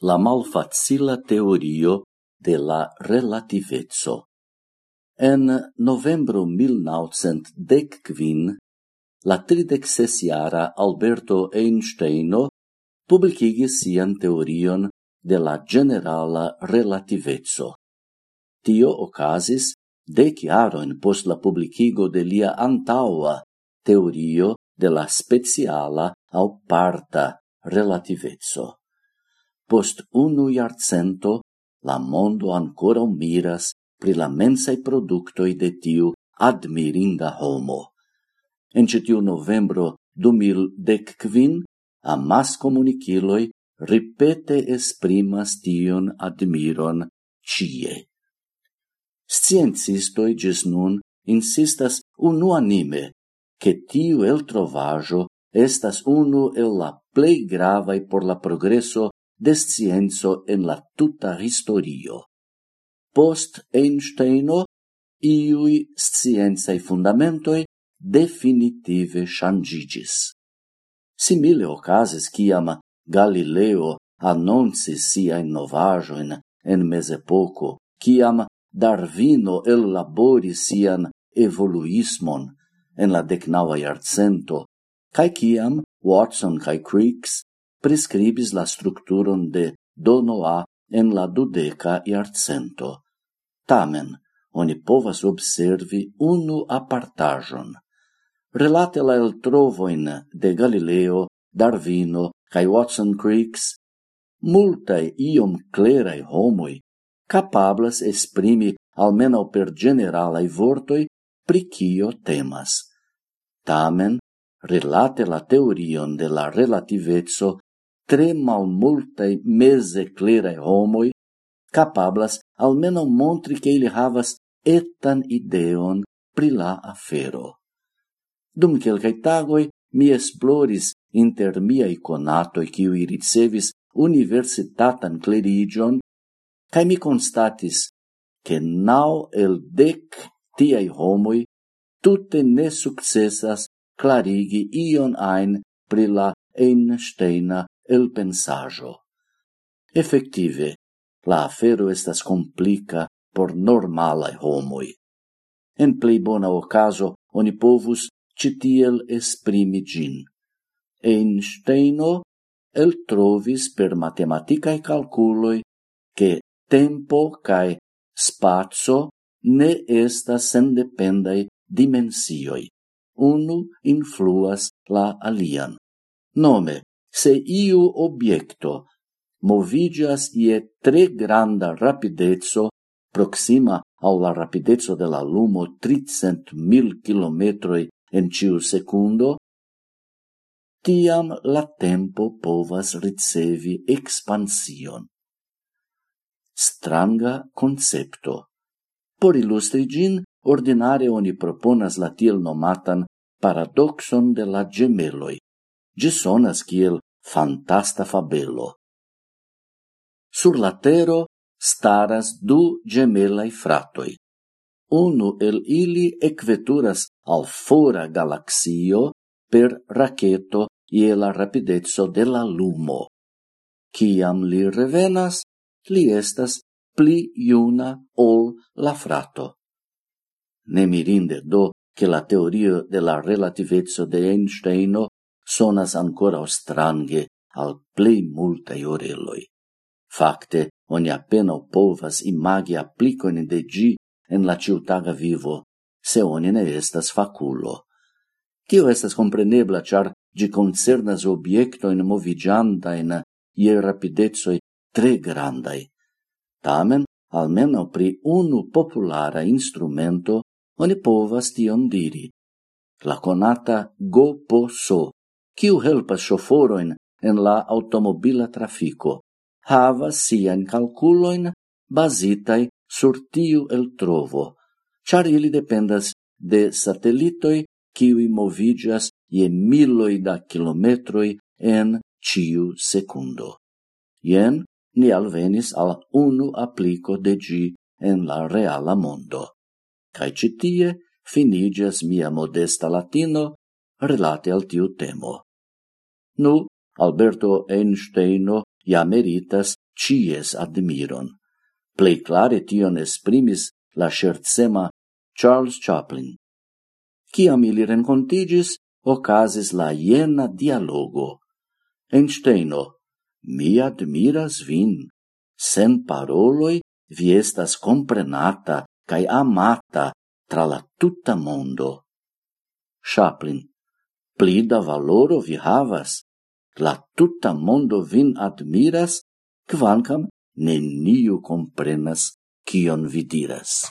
la malfacila teorio de la relativezzo. En novembro 1915, la tridexesiara Alberto Einsteino publicigis sian teorion de la generala relativezzo. Tio ocasis dec jaroin post la publicigo de lia antaua teorio de la speciala au parta relativezzo. Post unu iarcento la mondo ancora miras pri la mensai productoi de tiu admirinda homo. En citiu novembro 2015, amas comuniciloi ripete esprimas tion admiron cie. Sciencistoi gis nun insistas unuanime che tiu el trovajo estas unu el la plei gravai por la progreso de scienzo en la tuta historio. Post Einsteino, iui scienzae fundamentoi definitive changigis. Simile ocases ciam Galileo annonsis sia innovajoin en mesepoco, ciam Darwino elaboris sian evoluismon en la decnaua iarcento, cae ciam Watson cae Crick prescribis la structuron de dono A en la dudeca iarcento. Tamen, oni povas observi unu apartajon. Relate la eltrovoin de Galileo, Darwino cae Watson Creeks, multae iom clerae homoi capablas esprimi almenau per generalae vortoi pri cio temas. Tamen, relate la teorion de la relativezzo tre malmultai mese clerae homoi capablas almeno montri che ili havas etan ideon pri la afero. Dum quelcae tagoi mi esploris inter miai conatoi ciui ricevis universitatan clerigion, cae mi constatis che nau el dec tiai homoi tutte ne successas clarigi ion ein pri la Einsteina el pensajo. Effective, la afero estas complica por normalae homoi. En plei bona ocaso, oni povus citiel esprimi gin. Einsteino el trovis per matematicae calculoi che tempo cae spazio ne estas sendependai dimensioi. Unu influas la alian. Nome, se iu obiecto movigas ie tre granda rapidezzo proxima au la rapidezzo de la lumo tricent mil kilometroi en ciu secundo, tiam la tempo povas ricevi expansion. Stranga concepto. Por illustri gin, ordinare oni proponas la tiel nomatan paradoxon de la gemeloi. Gisonas kiel fantasta fabelo. Sur la tero staras du gemelai fratoi. Unu el ili equeturas al fora galaxio per raceto ie la rapidezzo de la lumo. Ciam li revenas, li estas pli iuna ol la frato. Ne mirinde do che la teoria de la relativezzo de Einsteino sonas ancora strange al plei multai oreloi. Facte, oni appena povas imagi applicoin de gi en la ciutaga vivo, se oni ne estas faculo. Tio estas comprenebla, char gi concernas obiectoin movigiantain ie rapidezoi tre grandai. Tamen, almeno pri unu populara instrumento, oni povas tion diri. La conata go po so kiu helpas shoforoin en la automobila trafico, havas sian calculoin basitai sur tiu el trovo, char ili dependas de satelitoi kiwi movigas ie miloi da kilometroi en ciu secundo. Ien ni alvenis al unu aplico de gi en la reala mondo. Cai citie finigas mia modesta latino relate al tiu temo. Nu, Alberto Einsteino ja meritas cies admiron. Plei clare tion esprimis la scherzema Charles Chaplin. Ciam ili rencontigis, ocasis la iena dialogo. Einsteino, mi admiras vin. Sen paroloi vi estas comprenata cae amata tra la tutta mondo. Chaplin, pli da valoro vi havas, la tutta mondo vin admiras, quancam neniu comprenas cion vi diras.